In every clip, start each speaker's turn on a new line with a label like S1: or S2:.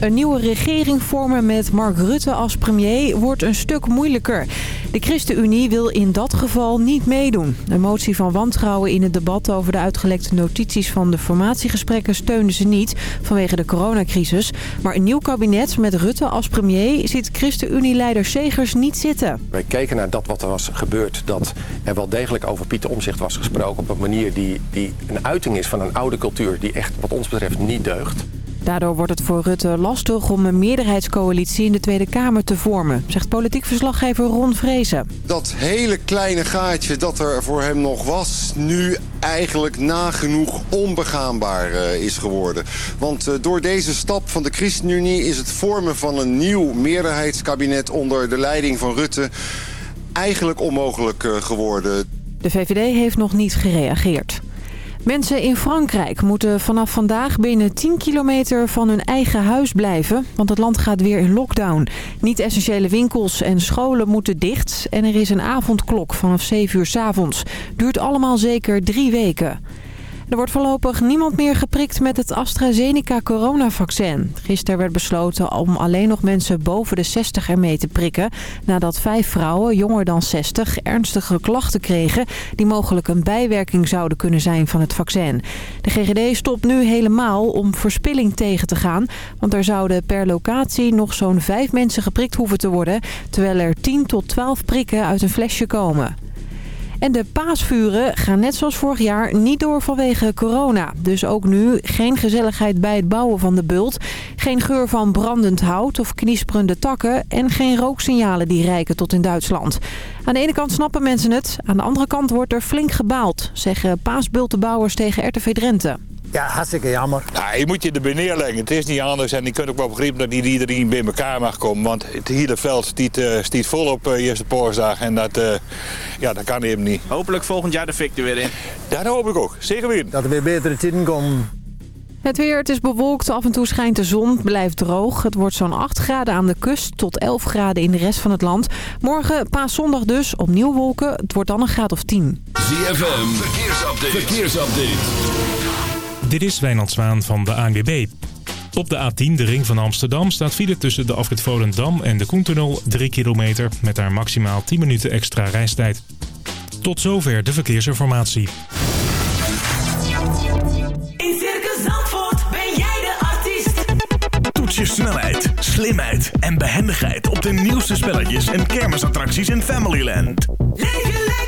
S1: Een nieuwe regering vormen met Mark Rutte als premier wordt een stuk moeilijker. De ChristenUnie wil in dat geval niet meedoen. Een motie van wantrouwen in het debat over de uitgelekte notities van de formatiegesprekken steunden ze niet vanwege de coronacrisis. Maar een nieuw kabinet met Rutte als premier ziet ChristenUnie-leider Segers niet zitten.
S2: Wij keken naar dat wat er was gebeurd, dat er wel degelijk over Pieter Omzicht was gesproken op een manier die, die een uiting is van een oude cultuur die echt wat ons betreft niet deugt.
S1: Daardoor wordt het voor Rutte lastig om een meerderheidscoalitie in de Tweede Kamer te vormen, zegt politiek verslaggever Ron Vrezen.
S3: Dat hele kleine gaatje dat er voor hem nog was, nu eigenlijk nagenoeg onbegaanbaar uh, is geworden. Want uh, door deze stap van de ChristenUnie is het vormen van een nieuw meerderheidskabinet onder de leiding van Rutte eigenlijk onmogelijk uh, geworden.
S1: De VVD heeft nog niet gereageerd. Mensen in Frankrijk moeten vanaf vandaag binnen 10 kilometer van hun eigen huis blijven. Want het land gaat weer in lockdown. Niet-essentiële winkels en scholen moeten dicht. En er is een avondklok vanaf 7 uur s avonds. Duurt allemaal zeker drie weken. Er wordt voorlopig niemand meer geprikt met het AstraZeneca-coronavaccin. Gisteren werd besloten om alleen nog mensen boven de 60 ermee te prikken... nadat vijf vrouwen, jonger dan 60, ernstige klachten kregen... die mogelijk een bijwerking zouden kunnen zijn van het vaccin. De GGD stopt nu helemaal om verspilling tegen te gaan... want er zouden per locatie nog zo'n vijf mensen geprikt hoeven te worden... terwijl er 10 tot 12 prikken uit een flesje komen. En de paasvuren gaan net zoals vorig jaar niet door vanwege corona. Dus ook nu geen gezelligheid bij het bouwen van de bult. Geen geur van brandend hout of knisperende takken. En geen rooksignalen die rijken tot in Duitsland. Aan de ene kant snappen mensen het. Aan de andere kant wordt er flink gebaald. Zeggen paasbultenbouwers tegen RTV Drenthe.
S4: Ja, hartstikke jammer.
S5: Nou, je moet je erbij neerleggen. Het is niet anders. En je kunt ook wel begrijpen dat niet iedereen bij elkaar mag komen. Want het hele veld stiet, uh, stiet vol op uh, eerste paarsdag. En dat, uh, ja, dat kan even niet.
S6: Hopelijk volgend jaar de fik er weer in.
S5: Dat hoop ik ook. Zeker weer.
S4: Dat er weer betere tijden komen.
S1: Het weer, het is bewolkt, af en toe schijnt de zon, het blijft droog. Het wordt zo'n 8 graden aan de kust tot 11 graden in de rest van het land. Morgen, paaszondag dus, opnieuw wolken. Het wordt dan een graad of 10.
S7: ZFM, verkeersupdate. verkeersupdate.
S8: Dit is Wijnand Zwaan van de ANWB. Op de A10, de ring van Amsterdam, staat file tussen de afrit Volendam en de Koentunnel 3 kilometer... met daar maximaal 10 minuten extra reistijd. Tot zover de verkeersinformatie.
S9: In Circus Zandvoort ben jij de artiest.
S7: Toets je snelheid, slimheid en behendigheid op de nieuwste spelletjes en kermisattracties in Familyland.
S9: Leef je lekker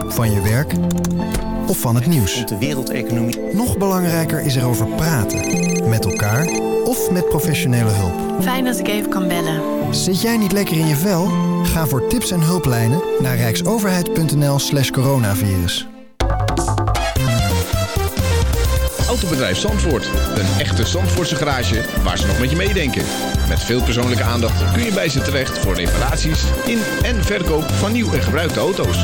S10: Van je werk of van het nieuws.
S11: De wereldeconomie.
S10: Nog belangrijker is erover praten. Met elkaar of met professionele hulp.
S12: Fijn dat ik even kan bellen.
S10: Zit jij niet lekker in je vel? Ga voor tips en hulplijnen naar rijksoverheid.nl slash coronavirus.
S13: Autobedrijf Zandvoort. Een echte Zandvoortse garage waar ze nog met je meedenken. Met veel persoonlijke aandacht kun je bij ze terecht voor reparaties in en verkoop van nieuw en gebruikte auto's.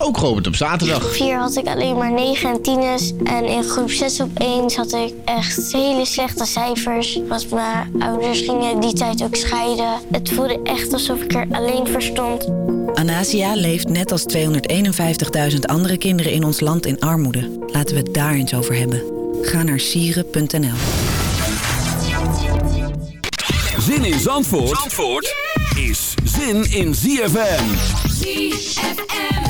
S13: ook geopend op zaterdag.
S14: groep 4 had ik alleen maar 9 en 10's. En in groep 6 opeens had ik echt hele slechte cijfers. Want mijn ouders gingen die tijd ook scheiden. Het voelde echt alsof ik er alleen voor stond.
S15: Anasia leeft net als 251.000 andere kinderen in ons land in armoede. Laten we het daar eens over hebben. Ga naar sieren.nl
S7: Zin in Zandvoort, Zandvoort is zin in ZFM.
S9: ZFM.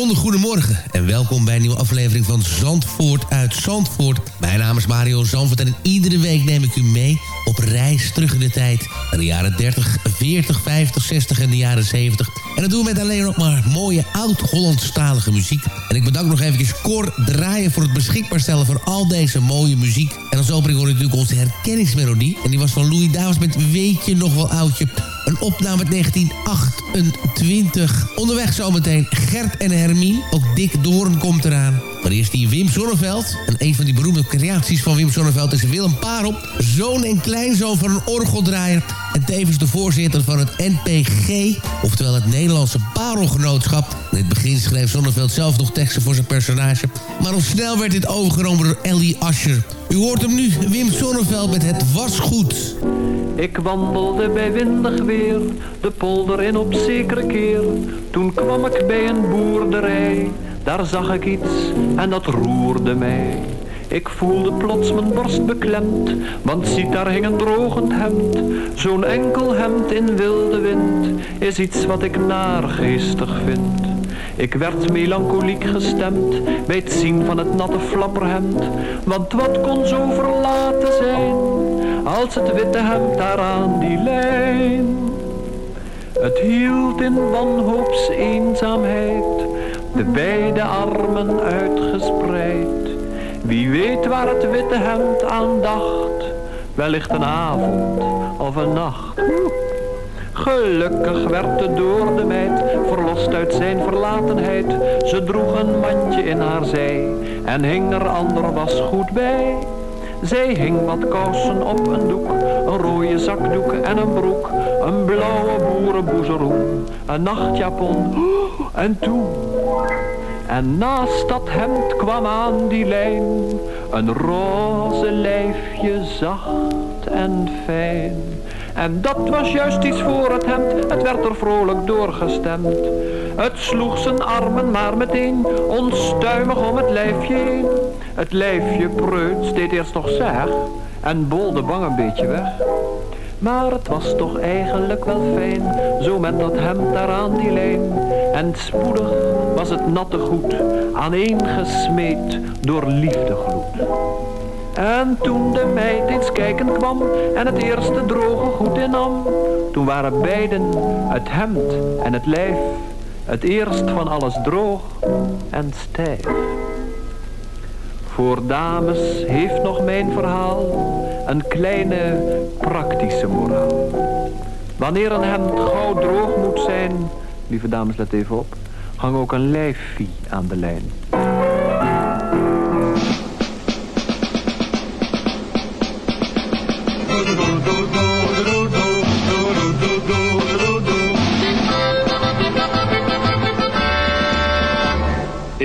S12: Bijzonder goedemorgen en welkom bij een nieuwe aflevering van Zandvoort uit Zandvoort. Mijn naam is Mario Zandvoort en iedere week neem ik u mee op reis terug in de tijd. Naar de jaren 30, 40, 50, 60 en de jaren 70. En dat doen we met alleen nog maar mooie oud-Hollandstalige muziek. En ik bedank nog even Cor Draaien voor het beschikbaar stellen van al deze mooie muziek. En als opening hoor je natuurlijk onze herkenningsmelodie. En die was van Louis Davis met Weet je nog wel oudje. Een opname uit 1928. Onderweg zometeen Gert en Hermine. Ook Dick Doorn komt eraan. Maar eerst die Wim Sonneveld. En een van die beroemde creaties van Wim Sonneveld is Willem Parel. Zoon en kleinzoon van een orgeldraaier. En tevens de voorzitter van het NPG. Oftewel het Nederlandse Parelgenootschap. In het begin schreef Sonneveld zelf nog teksten voor zijn personage. Maar al snel werd dit overgenomen door Ellie Ascher. U hoort hem nu, Wim Sonneveld met Het Was Goed.
S16: Ik wandelde bij windig weer, de polder in op zekere keer. Toen kwam ik bij een boerderij, daar zag ik iets en dat roerde mij. Ik voelde plots mijn borst beklemd, want ziet daar hing een drogend hemd. Zo'n enkel hemd in wilde wind, is iets wat ik naargeestig vind. Ik werd melancholiek gestemd bij het zien van het natte flapperhemd. Want wat kon zo verlaten zijn, als het witte hemd daar aan die lijn. Het hield in wanhoops eenzaamheid, de beide armen uitgespreid. Wie weet waar het witte hemd aan dacht, wellicht een avond of een nacht. Gelukkig werd de doorde meid verlost uit zijn verlatenheid. Ze droeg een mandje in haar zij en hing er ander was goed bij. Zij hing wat kousen op een doek, een rode zakdoek en een broek, een blauwe boerenboezeroen, een nachtjapon en toen. En naast dat hemd kwam aan die lijn een roze lijfje zacht en fijn. En dat was juist iets voor het hemd, het werd er vrolijk doorgestemd. Het sloeg zijn armen maar meteen onstuimig om het lijfje heen. Het lijfje preuts deed eerst nog zeg en bolde bang een beetje weg. Maar het was toch eigenlijk wel fijn, zo met dat hemd daar aan die lijn. En spoedig was het natte goed, aaneengesmeed door liefdegloed. En toen de meid eens kijken kwam en het eerste droge goed innam, toen waren beiden, het hemd en het lijf, het eerst van alles droog en stijf. Voor dames heeft nog mijn verhaal een kleine praktische moraal. Wanneer een hemd gauw droog moet zijn, lieve dames let even op, hang ook een lijfvie aan de lijn.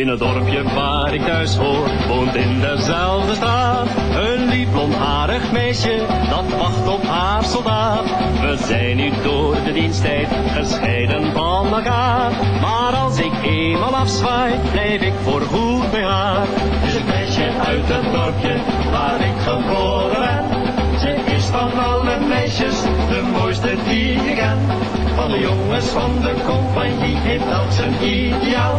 S17: In het dorpje waar ik thuis hoor, woont in dezelfde straat. Een lief blondharig meisje, dat wacht op haar soldaat. We zijn nu door de diensttijd gescheiden van elkaar. Maar als ik eenmaal afzwaai, blijf ik voor goed bij haar. Het een meisje uit het dorpje waar ik geboren ben. Ze is van alle meisjes de mooiste die ik ken. Van de jongens van de compagnie heeft elk zijn ideaal.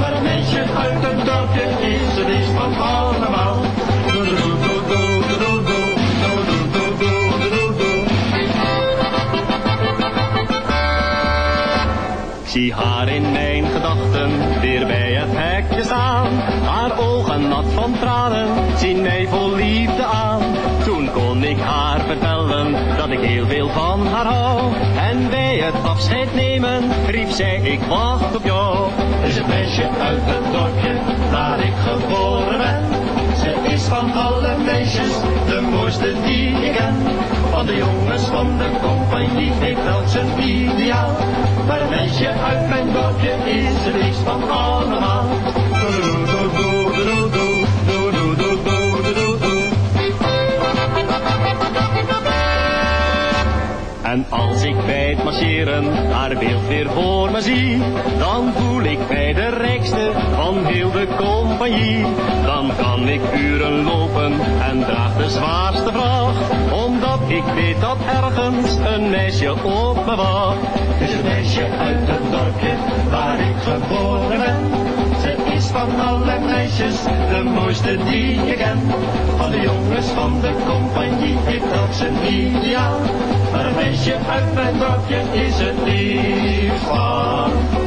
S17: Maar een meisje uit het dorpje is het liefst van allemaal. Zie haar in mijn gedachten weer bij het hekje staan. Haar ogen nat van tranen zien mij vol liefde aan. Ik haar vertellen dat ik heel veel van haar hou. En bij het afscheid nemen riep zij ik wacht op jou. Is een meisje uit het dorpje waar ik geboren ben. Ze is van alle meisjes de mooiste die ik ken. Van de jongens van de compagnie heeft elk zijn ideaal. Maar een meisje uit mijn dorpje is het liefst van allemaal. En als ik bij het marcheren haar beeld weer voor me zie, dan voel ik mij de rijkste van heel de compagnie. Dan kan ik uren lopen en draag de zwaarste vracht, omdat ik weet dat ergens een meisje op me wacht. Het is een meisje uit het dorpje waar ik geboren ben.
S18: Van alle meisjes, de mooiste die je kent. Van de jongens van de compagnie, ik dat ze niet aan. Maar een meisje uit mijn dorpje is het lief van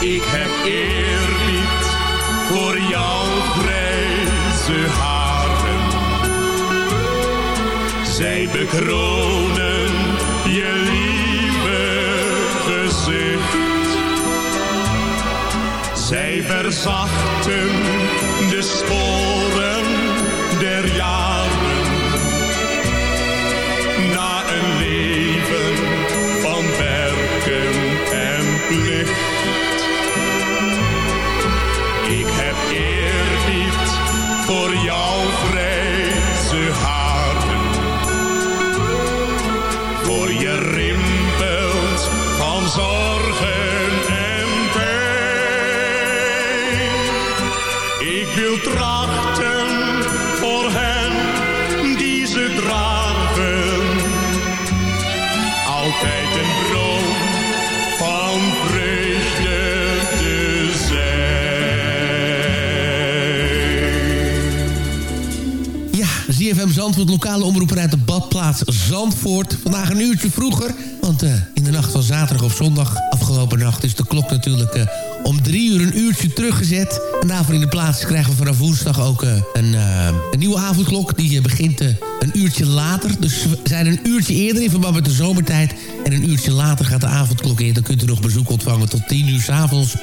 S19: Ik heb eerbied voor jouw grijze haren. Zij bekronen je lieve gezicht. Zij verzachten de sporen
S12: ZFM Zandvoort, lokale omroeper uit de badplaats Zandvoort. Vandaag een uurtje vroeger, want eh, in de nacht van zaterdag of zondag... afgelopen nacht is de klok natuurlijk eh, om drie uur een uurtje teruggezet. En daarvoor in de plaats krijgen we vanaf woensdag ook eh, een, een nieuwe avondklok. Die begint een uurtje later. Dus we zijn een uurtje eerder in verband met de zomertijd. En een uurtje later gaat de avondklok in. Dan kunt u nog bezoek ontvangen tot tien uur s'avonds.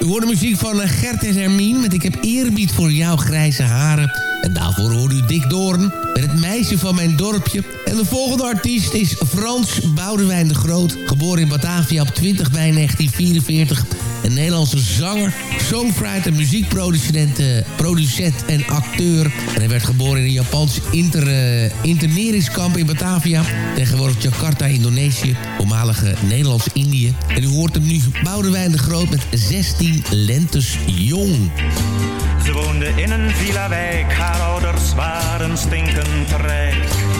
S12: U hoort de muziek van eh, Gert en Hermien met Ik heb eerbied voor jouw grijze haren. En daarvoor hoort u Dick Doorn met het meisje van mijn dorpje. En de volgende artiest is Frans Boudewijn de Groot. Geboren in Batavia op 20 mei 1944. Een Nederlandse zanger, songwriter, muziekproducent eh, producent en acteur. En hij werd geboren in een Japans inter, eh, interneringskamp in Batavia. Tegenwoordig Jakarta, Indonesië. Voormalige Nederlands-Indië. En u hoort hem nu Boudewijn de Groot met 16 lentes jong.
S20: Ze woonde in een villa-wijk, haar ouders waren stinkend rijk.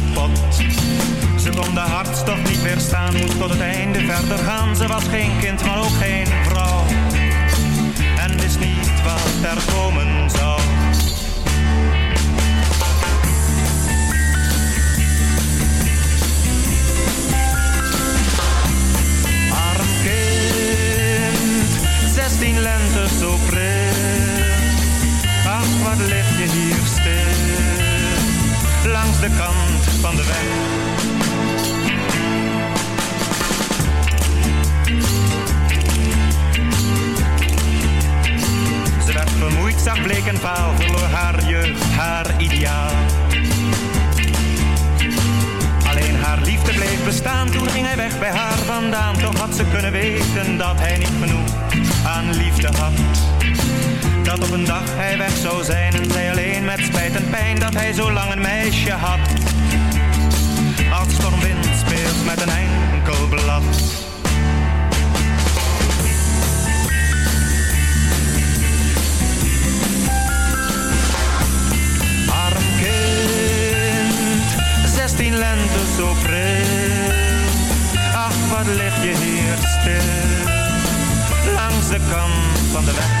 S20: Ze kon de hartstocht niet weerstaan, moest tot het einde verder gaan. Ze was geen kind, maar ook geen vrouw. En wist niet wat er komen zou. Arm kind, 16 lente zo pril. Ach, wat lig je hier de van de weg. Ze werd vermoeid, zag bleek en vaal, verloor haar jeugd, haar ideaal. Alleen haar liefde bleef bestaan, toen ging hij weg bij haar vandaan. Toch had ze kunnen weten dat hij niet genoeg aan liefde had. Dat op een dag hij weg zou zijn en zij alleen met spijt en pijn dat hij zo lang een meisje had. Als stormwind speelt met een enkel blad. Arm kind, 16 lente zo pril. Ach, wat lig je hier stil, langs de kant van de weg.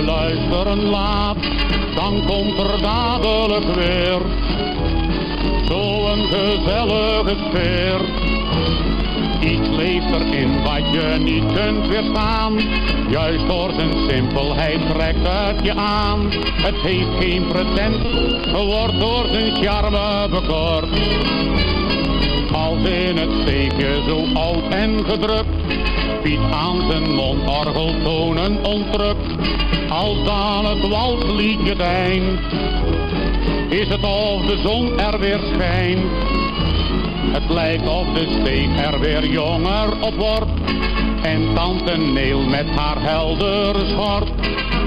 S21: beluisteren laat. Dan komt er dadelijk weer zo'n gezellige sfeer. Iets leeft erin wat je niet kunt weerstaan. Juist door zijn simpelheid trekt het je aan. Het heeft geen pretentie, wordt door zijn charme bekort. Als in het steekje zo oud en gedrukt. Piet aan zijn mondorgel tonen ontrukt. Als dan het walsliedje deint. Is het of de zon er weer schijnt. Het lijkt of de steek er weer jonger op wordt. En tante Neel met haar heldere schort.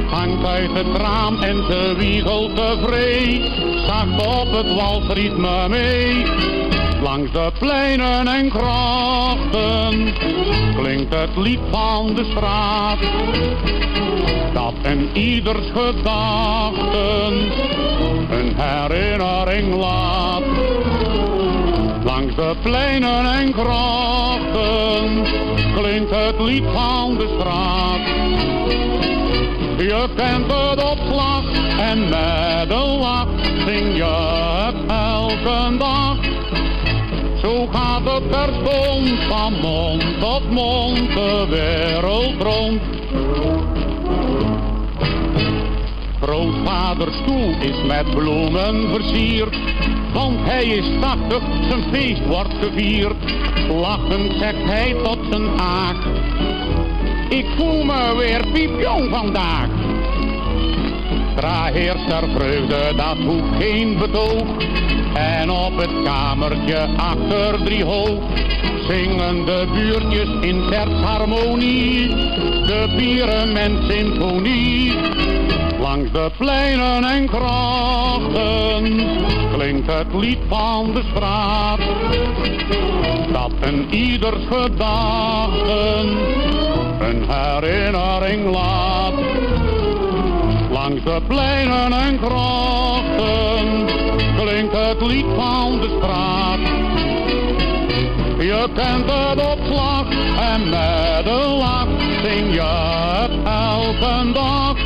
S21: Hangt uit het raam en ze wiegelt tevreden. Zacht op het walsritme mee. Langs de pleinen en grachten klinkt het lied van de straat. Dat en ieders gedachten een herinnering laat. De pleinen en grachten klinkt het lied van de straat. Je kent het op slag en met een lach zing je het elke dag. Zo gaat het terstond van mond tot mond de wereld rond. Grootvaders stoel is met bloemen versierd, want hij is tachtig, zijn feest wordt gevierd. Lachend zegt hij tot zijn aak, ik voel me weer piepjong vandaag. Vreugde, dat hoeft geen betoog. En op het kamertje achter drie hoog zingen de buurtjes in harmonie. De vieren en symfonie. Langs de pleinen en grachten klinkt het lied van de straat. Dat een ieders gedachten een herinnering laat. Langs de pleinen en klinkt het lied van de straat. Je kent het op slag en met een lach zing je het elke dag.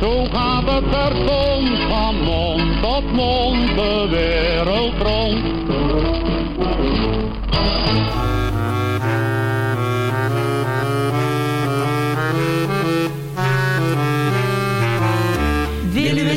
S21: Zo gaat het terstond van mond tot mond de wereld rond.
S22: Willen we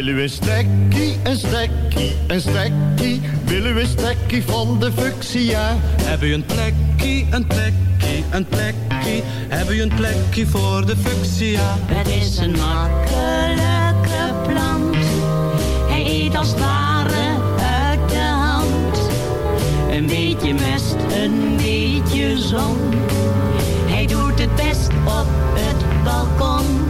S23: Willen we stekkie, een stekkie, een stekkie? Willen we stekkie van de fuchsia?
S17: Heb u een plekje, een plekje, een plekje? Heb u een plekje voor de fuchsia?
S22: Het is een makkelijke plant. Hij eet als ware uit de hand. Een beetje mest, een beetje zon. Hij doet het best op het balkon.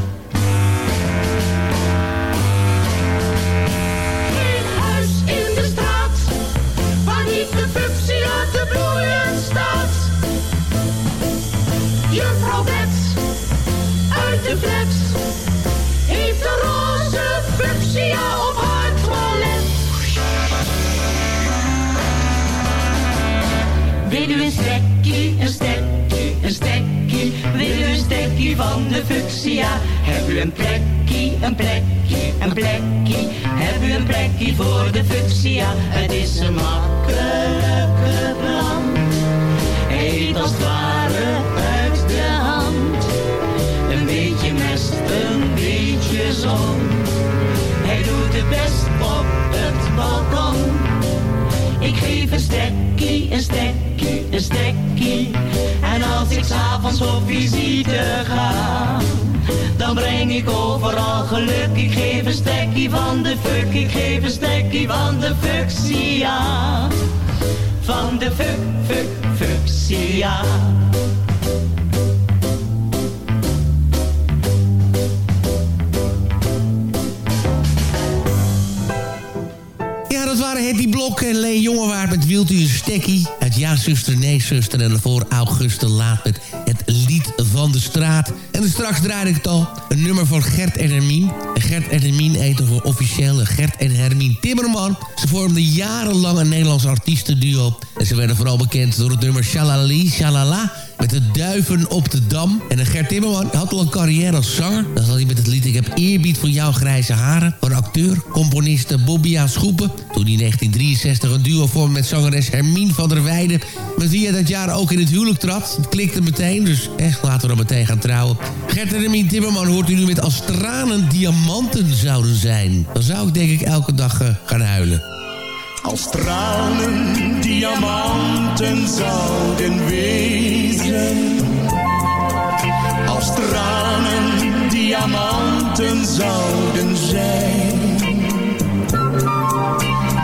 S22: U een stekkie, een stekkie, een stekkie? Wil u een stekkie van de fuchsia? Heb u een plekje, een plekje, een plekje? Heb u een plekje voor de fuchsia? Het is een makkelijke s'avonds op visite ga, dan breng ik overal geluk. Ik geef een stekkie van de fuck, ik geef een stekkie van de fuchsia. Van de fuck, fuck, fuchsia.
S12: Ja, dat waren Hetty Blok en Lee Jongewaard met Wilt u een stekkie? Ja, zuster, nee, zuster. En voor Auguste Laat met het lied van de straat. En straks draaide ik het al. Een nummer van Gert en Hermien. En Gert en Hermien eten voor officiële Gert en Hermien Timmerman. Ze vormden jarenlang een Nederlands artiestenduo. En ze werden vooral bekend door het nummer Shalali Shalala met de duiven op de dam. En Gert Timmerman had al een carrière als zanger. Dat had hij met het lied Ik heb eerbied voor jouw grijze haren. Van acteur, componiste Bobby aan Schoepen. Toen hij in 1963 een duo vormde met zangeres Hermine van der Weijden. Met wie hij dat jaar ook in het huwelijk trad. Het klikte meteen, dus echt laten we dan meteen gaan trouwen. Gert en Hermine Timmerman hoort u nu met als tranen diamanten zouden zijn. Dan zou ik denk ik elke dag eh, gaan huilen.
S18: Als tranen diamanten zouden wezen. Als tranen diamanten zouden zijn.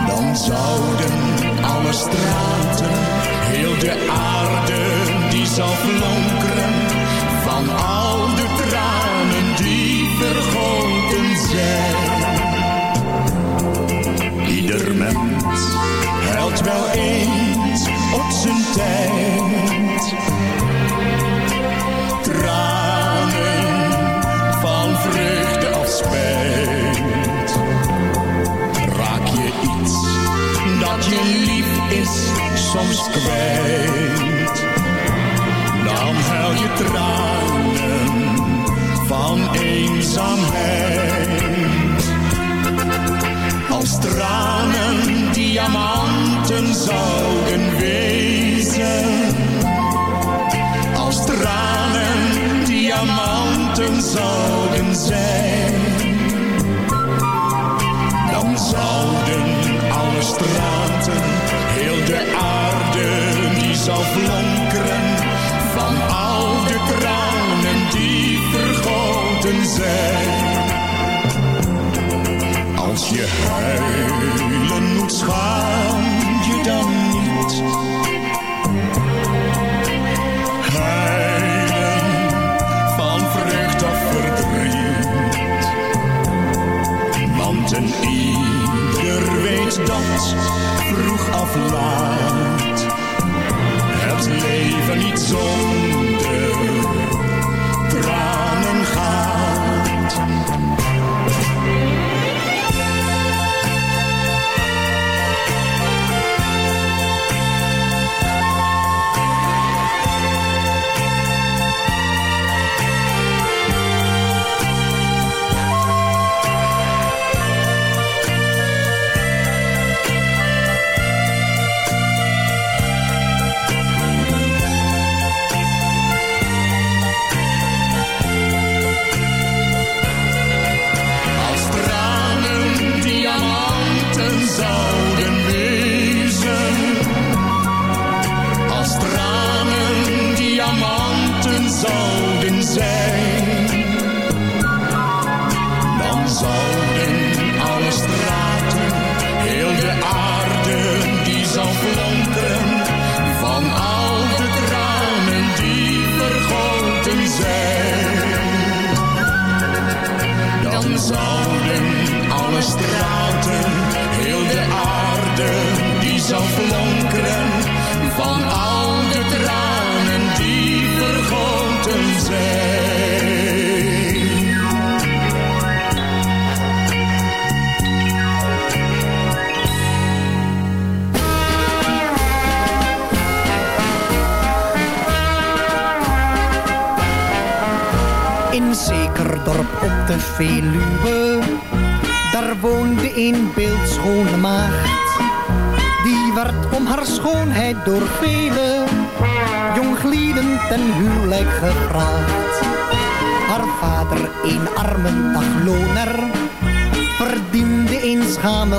S18: Dan zouden alle straten, heel de aarde, die zal flonkeren van al wel eens op zijn tijd. Tranen van vreugde of spijt. Raak je iets dat je lief is soms kwijt. Dan huil je tranen van eenzaamheid. Als tranen zouden wezen. Als tranen diamanten zouden zijn. Dan zouden alle straten, heel de aarde, die zou flonkeren. Van al de tranen die vergoten zijn. Als je huilen moet, je dan niet. Huilen van vreugd of verdriet. Want een ieder weet dat, vroeg of laat, het leven niet zonder tranen gaat.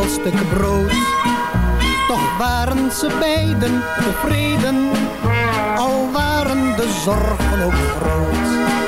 S23: Stuk brood. Toch waren ze beiden tevreden, al waren de zorgen ook groot.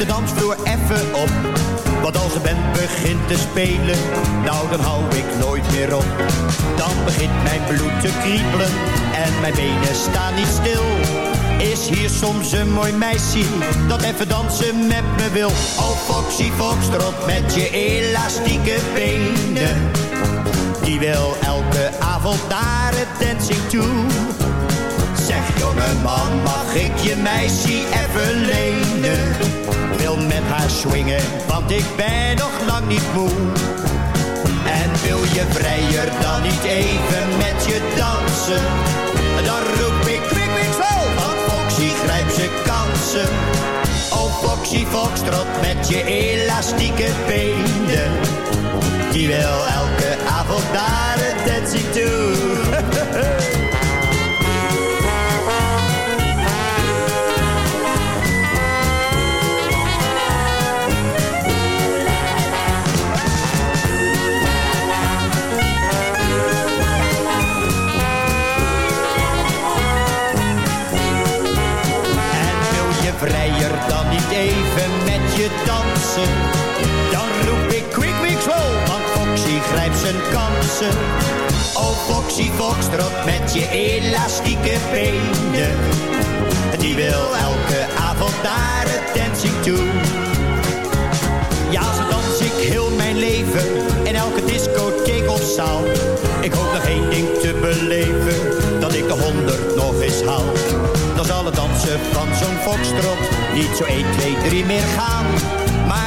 S24: De dansvloer even op. Want als de band begint te spelen, nou dan hou ik nooit meer op. Dan begint mijn bloed te kriebelen en mijn benen staan niet stil. Is hier soms een mooi meisje dat even dansen met me wil. Oh Foxy Foxtrot met je elastieke benen. Die wil elke avond naar het dancing toe. Zeg jongeman, mag ik je meisje even lenen? Wil met haar swingen, want ik ben nog lang niet moe. En wil je vrijer dan niet even met je dansen? Dan roep ik kwik, kwik, zo, want Foxy grijpt zijn kansen. Oh Foxy Foxtrot met je elastieke benen. Die wil elke avond naar het dancing toe. elastieke benen. Die wil elke avond naar het dancing toe. Ja, zo dans ik heel mijn leven in elke discotheek of zaal. Ik hoop nog één ding te beleven, dat ik de honderd nog eens haal. Dan zal het dansen van zo'n foxtrot niet zo 1, 2, 3 meer gaan.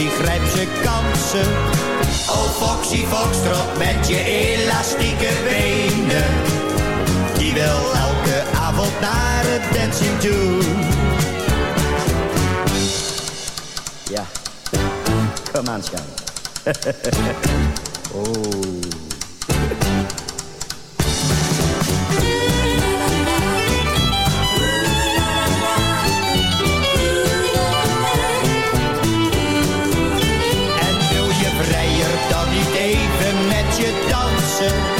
S24: Foxy grijpt zijn kansen. Oh Foxy Foxtrot met je elastieke benen. Die wil elke avond naar het dancing toe.
S25: Ja, kom aan, schat. oh.
S12: 要的。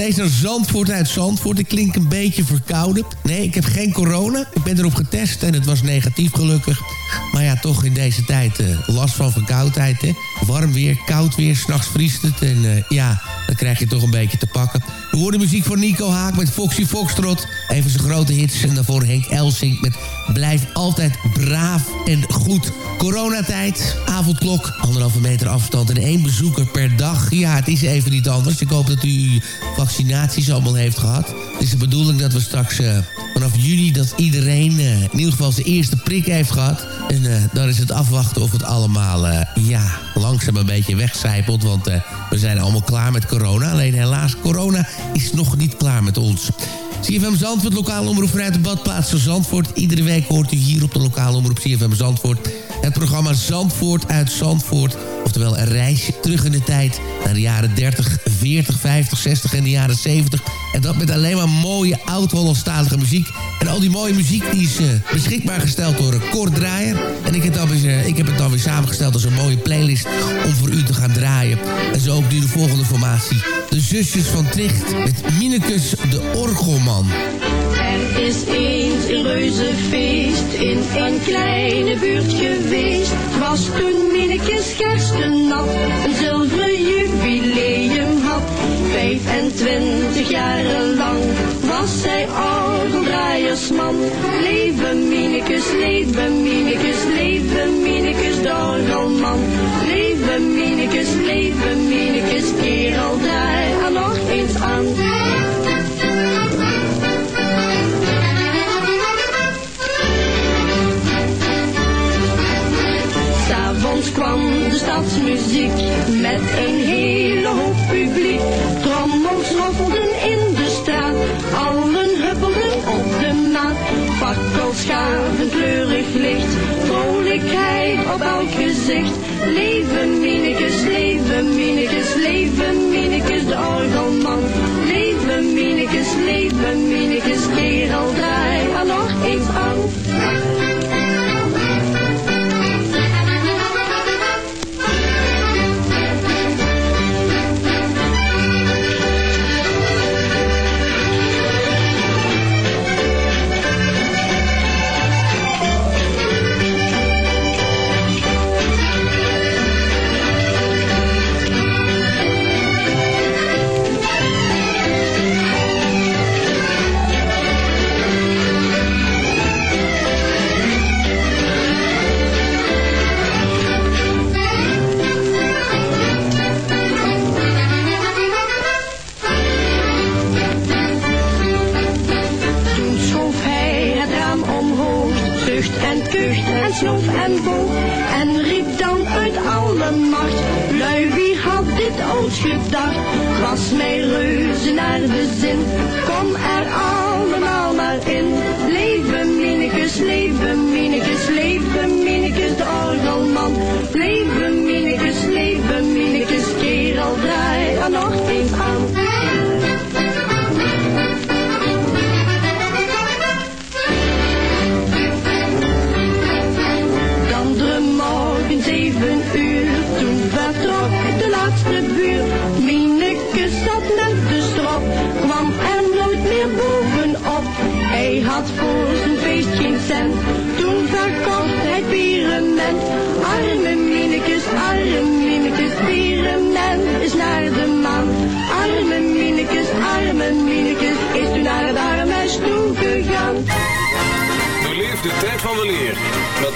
S12: Steeds naar Zandvoort uit Zandvoort. Ik klink een beetje verkouden. Nee, ik heb geen corona. Ik ben erop getest en het was negatief gelukkig. Maar ja, toch in deze tijd uh, last van verkoudheid. Hè? Warm weer, koud weer, s'nachts vriest het. En uh, ja, dan krijg je toch een beetje te pakken. We horen muziek van Nico Haak met Foxy Foxtrot. Een van zijn grote hits. En daarvoor Henk Elsink met Blijf altijd braaf en goed. Coronatijd, avondklok, anderhalve meter afstand en één bezoeker per dag. Ja, het is even niet anders. Ik hoop dat u vaccinaties allemaal heeft gehad. Het is de bedoeling dat we straks uh, vanaf juni... dat iedereen uh, in ieder geval zijn eerste prik heeft gehad. En uh, dan is het afwachten of het allemaal ja, langzaam een beetje wegcijpelt. Want we zijn allemaal klaar met corona. Alleen helaas, corona is nog niet klaar met ons. CFM Zandvoort, lokale omroep vanuit de badplaats van Zandvoort. Iedere week hoort u hier op de lokale omroep CFM Zandvoort... het programma Zandvoort uit Zandvoort. Oftewel een reisje terug in de tijd naar de jaren 30, 40, 50, 60 en de jaren 70. En dat met alleen maar mooie oud-Hollandstalige muziek. En al die mooie muziek die is uh, beschikbaar gesteld door uh, Kort Draaier. En ik heb, dan weer, uh, ik heb het dan weer samengesteld als een mooie playlist om voor u te gaan draaien. En zo ook nu de volgende formatie. De Zusjes van Tricht met Minecus de Orgelman.
S26: Er is eens een reuzenfeest in een kleine buurt geweest. Was toen Minekes gerstenat een zilveren jubileum had. 25 jaren lang was zij orgeldraaiersman. Leven Minekes, leven Minekes, leven Minekes de orgelman. Leven Minekes, leven Minekes, kerel draai er nog eens aan. S'avonds kwam de stadsmuziek met een Kleurig licht, vrolijkheid op elk gezicht. Leven Minekes, leven Minekes, leven Minekes de orgelman. Leven Minekes, leven Minekes, en riep dan uit alle macht, lui wie had dit ooit gedacht? Was mij reuze naar de zin, kom er allemaal maar in. Leven Minekes, leven Minekes, leven Minekes de orgelman. Leven Minekes, leven Minekes, kerel draai er nog eens aan.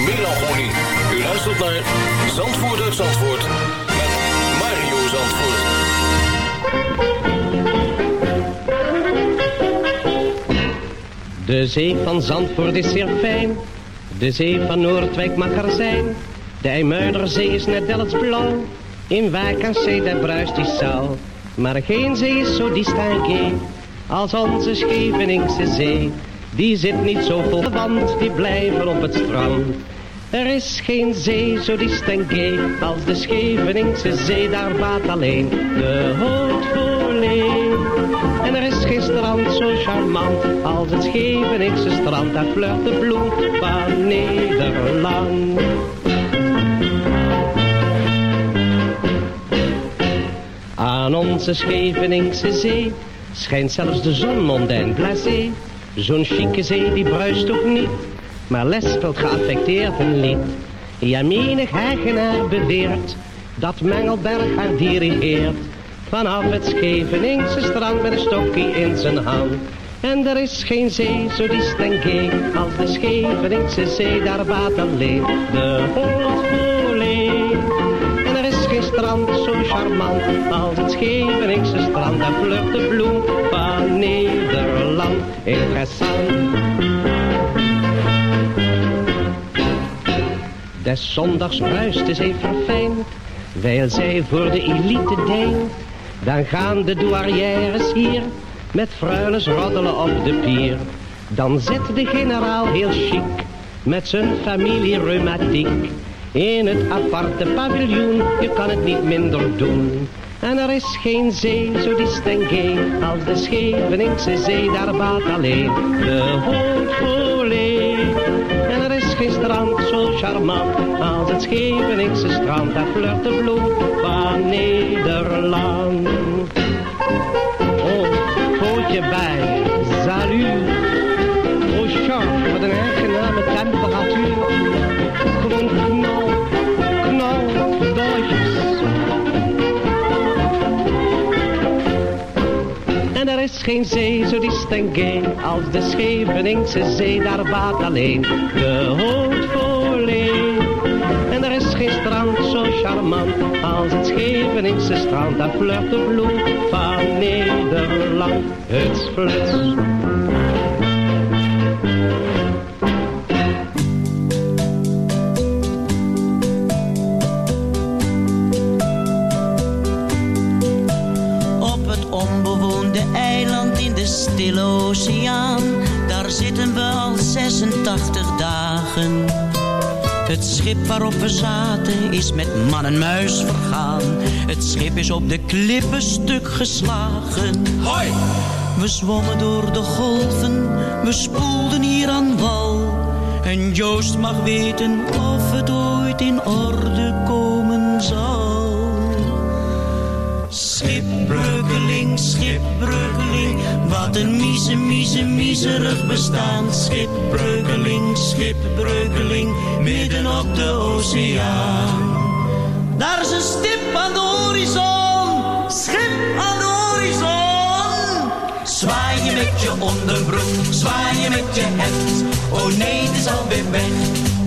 S6: melancholie. U luistert naar Zandvoort uit Zandvoort met Mario Zandvoort.
S11: De zee van Zandvoort is zeer fijn. De zee van Noordwijk mag er zijn. De IJmuiderzee is net als blauw. In Wijk en zee, daar bruist die zaal. Maar geen zee is zo distangeer als onze Scheveningse zee. Die zit niet zo vol want die blijven op het strand. Er is geen zee zo distingué als de Scheveningse zee, daar baat alleen de Haute-Volée. En er is geen strand zo charmant als het Scheveningse strand, daar flirt de bloem van Nederland. Aan onze Scheveningse zee schijnt zelfs de zon mondain blasé. Zo'n chique zee die bruist ook niet, maar les geaffecteerd een lied. Ja, menig eigenaar beweert dat Mengelberg haar dirigeert. Vanaf het Scheveningse strand met een stokje in zijn hand. En er is geen zee zo distingué als de Scheveningse zee, daar baat alleen de Haute-Volée. En er is geen strand zo charmant als het Scheveningse strand, daar flirt de bloem van Nederland. Interessant. Des zondags bruist de zee verfijnd, wijl zij voor de elite deint. Dan gaan de douarières hier met fruiles roddelen op de pier. Dan zit de generaal heel chic met zijn familie reumatiek. In het aparte paviljoen, je kan het niet minder doen. En er is geen zee zo distingué als de Scheveningse zee, daar baat alleen de Haute-Volée. En er is geen strand zo charmant als het Scheveningse strand, daar flirt de bloem van Nederland. Oh, pootje bij, salut. Oh, Charles, wat een aangename temperatuur. Gewoon knal, is geen zee zo distingué als de Scheveningse zee, daar baat alleen de Haute-Volée. En er is geen strand zo charmant als het Scheveningse strand, daar flirt de bloem van Nederland. Het fluts.
S22: Stille oceaan, daar zitten we al 86 dagen. Het schip waarop we zaten is met man en muis vergaan. Het schip is op de klippen stuk geslagen. Hoi! We zwommen door de golven, we spoelden hier aan wal. En Joost mag weten of het ooit in orde komen zal. Schipbreukeling, schipbreukeling, wat een mieze, mieze, miserig bestaan. Schipbreukeling, schipbreukeling, midden op de oceaan. Daar is een stip aan de horizon, schip aan de horizon. Zwaai je met je onderbroek, zwaai je met je hemd. Oh nee, het is alweer weg,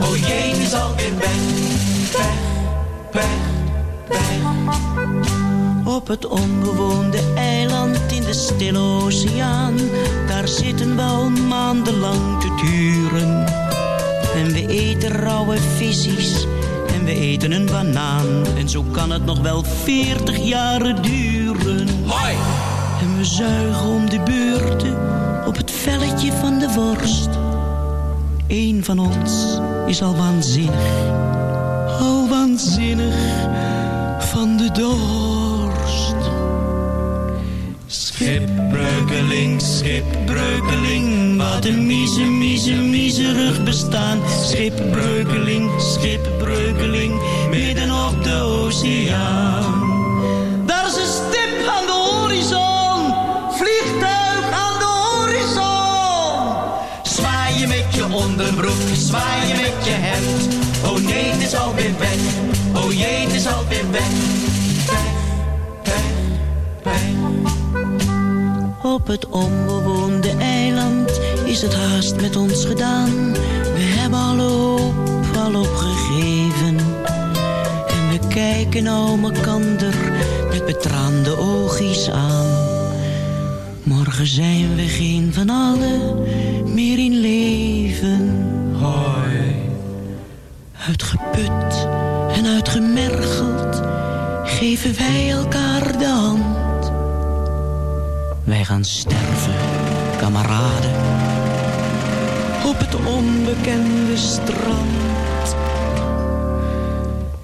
S22: oh jee, het is alweer weg. Weg, weg, weg. Op het onbewoonde eiland in de stille oceaan, daar zitten we al maandenlang te turen. En we eten rauwe visies en we eten een banaan. En zo kan het nog wel veertig jaren duren. Hoi! En we zuigen om de beurten op het velletje van de worst. Eén van ons is al waanzinnig, al waanzinnig van de dorst. Schipbreukeling, schipbreukeling, wat een mieze, mieze, miserig bestaan. Schipbreukeling, schipbreukeling, midden op de oceaan. Daar is een stip aan de horizon, vliegtuig aan de horizon. Zwaai je met je onderbroek, zwaai je met je hemd. Oh nee, het is alweer weg, oh jee, het is alweer weg. Op het onbewoonde eiland is het haast met ons gedaan. We hebben alle hoop al opgegeven. En we kijken nou mekander met betraande oogjes aan.
S27: Morgen zijn we geen van allen meer in leven. Hoi. Uitgeput en uitgemergeld geven wij elkaar de hand. Gaan sterven, kameraden, op het onbekende strand.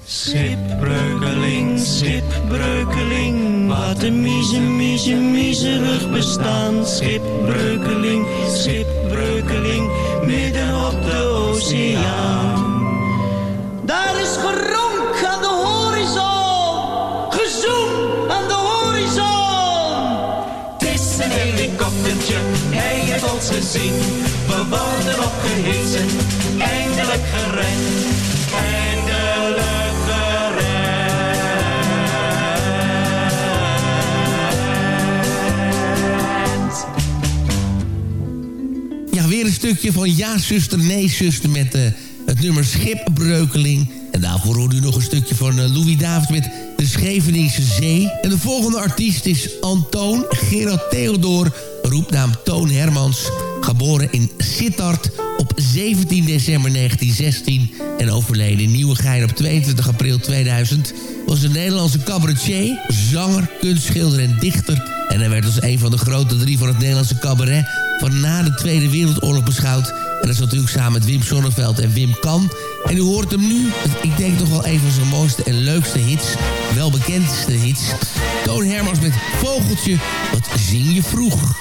S27: Schipbreukeling, schipbreukeling, wat een mieze, mieze, miserig bestaan. Schipbreukeling, schipbreukeling, midden op de oceaan. Ons gezien. We worden eindelijk gered, eindelijk.
S12: Ja, weer een stukje van Ja, zuster, nee, zuster met eh, het nummer Schipbreukeling. En daarvoor hoort u nog een stukje van eh, Louis Davids met De Scheveningse Zee. En de volgende artiest is Antoon Gerard Theodor, roepnaam Toon Hermans. Geboren in Sittard op 17 december 1916 en overleden in Nieuwegein op 22 april 2000... was een Nederlandse cabaretier, zanger, kunstschilder en dichter... En hij werd als een van de grote drie van het Nederlandse cabaret... van na de Tweede Wereldoorlog beschouwd. En dat is natuurlijk samen met Wim Sonneveld en Wim Kan. En u hoort hem nu, ik denk toch wel een van zijn mooiste en leukste hits. Wel bekendste hits. Toon Hermans met Vogeltje, wat zing je vroeg?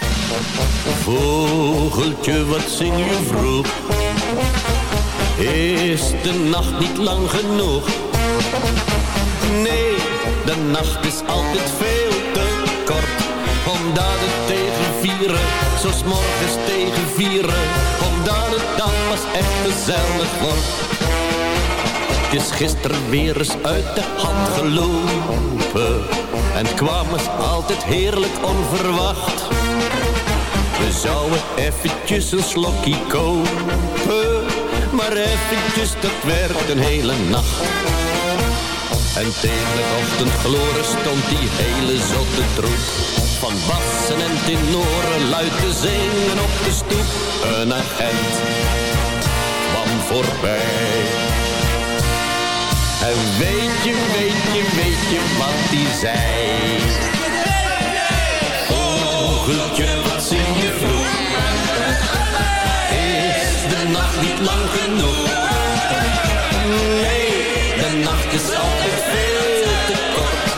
S22: Vogeltje, wat zing je vroeg? Is de nacht niet lang genoeg? Nee, de nacht is altijd veel te kort. Omdat het tegen vieren, zo 's morgens tegen vieren. Omdat het dan pas echt gezellig wordt. Het is gisteren weer eens uit de hand gelopen. En het kwam eens altijd heerlijk onverwacht. We zouden eventjes een slokje kopen. Maar eventjes, dat werd een hele nacht. En tegen het ochtendgloren stond die hele zotte troep. Van bassen en tenoren luid te zingen op de stoep. Een agent kwam voorbij. En weet je, weet je, weet je wat die zei? Vogeltje, wat zing je vroeg? Is de nacht niet lang genoeg? Nacht is altijd veel te kort.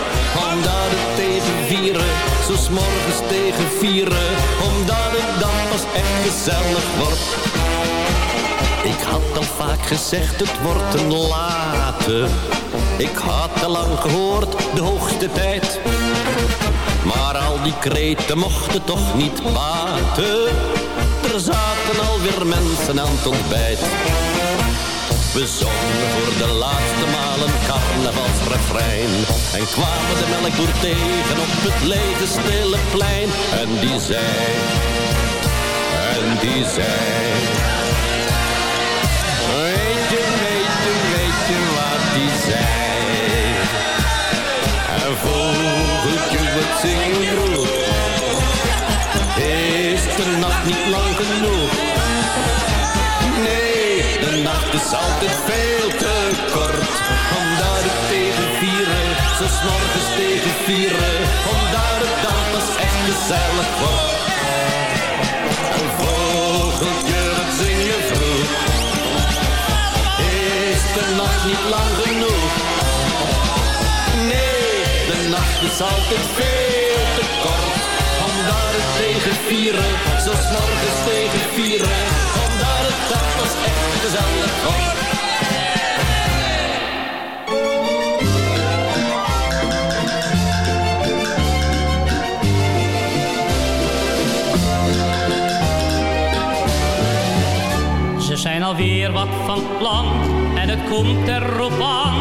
S22: Omdat het tegen vieren, zo morgens tegen vieren. Omdat het dan pas echt gezellig wordt. Ik had al vaak gezegd, het wordt een late. Ik had al lang gehoord, de hoogste tijd. Maar al die kreten mochten toch niet baten. Er zaten alweer mensen aan het ontbijt. We zongen voor de laatste maal een carnavalsrefrein. En kwamen de melkboer tegen op het lege stille plein. En die zei, en die zei... Weet je, weet je, weet je wat die zei? En vogeltje, wat zing je vroeg? Is de nacht niet lang genoeg? Nacht is altijd veel te kort. Omdat het tegen vieren, zo morgens tegen vieren. Omdat het dan pas echt gezellig wordt. Een vogeltje, wat zing je vroeg? Is de nacht niet lang genoeg? Nee, de nacht is altijd veel te kort. Omdat het tegen vieren, zo morgens tegen vieren.
S28: Alweer wat van plan en het komt erop aan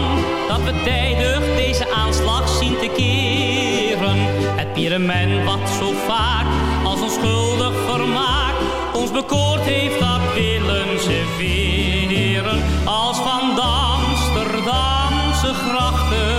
S28: dat we tijdig deze aanslag zien te keren. Het pyramid wat zo vaak als onschuldig vermaak ons bekoord heeft, dat willen ze weren. Als van Amsterdamse grachten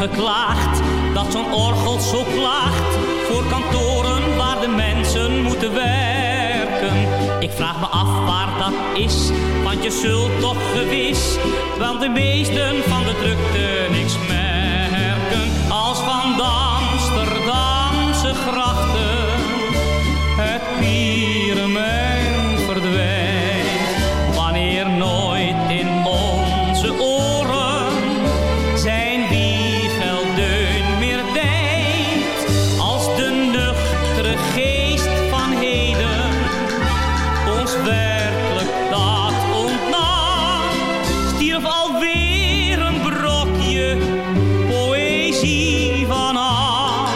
S28: dat zo'n orgel zo klaagt voor kantoren waar de mensen moeten werken. Ik vraag me af waar dat is, want je zult toch gewis wel de meesten van de drukte niks merken. Werkelijk dat ontnam. Stierf alweer een brokje poëzie van Amsterdam.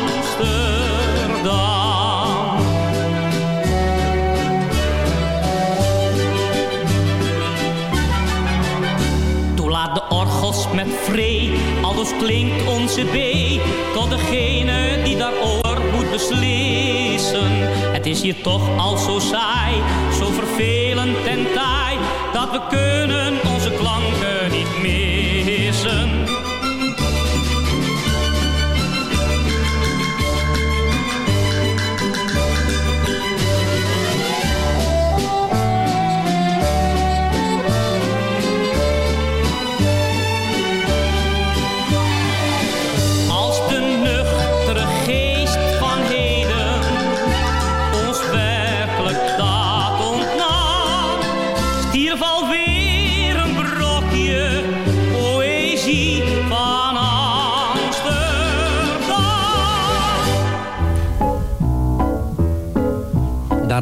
S28: Toen laat de orgels met vree, aldus klinkt onze B tot degene die daarover moet beslissen. Het is hier toch al zo saai, zo vervelend en taai, dat we kunnen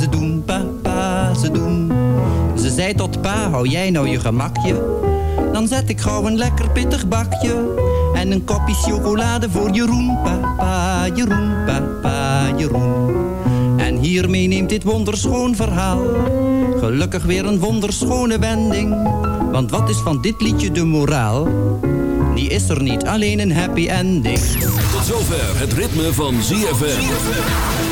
S29: Ze doen, papa, ze doen. Ze zei tot pa, hou jij nou je gemakje? Dan zet ik gauw een lekker pittig bakje. En een kopje chocolade voor Jeroen. Papa, Jeroen, papa, Jeroen. En hiermee neemt dit wonderschoon verhaal. Gelukkig weer een wonderschone wending. Want wat is van dit liedje de moraal? Die is er niet, alleen een happy ending.
S30: Tot zover het ritme van ZFM.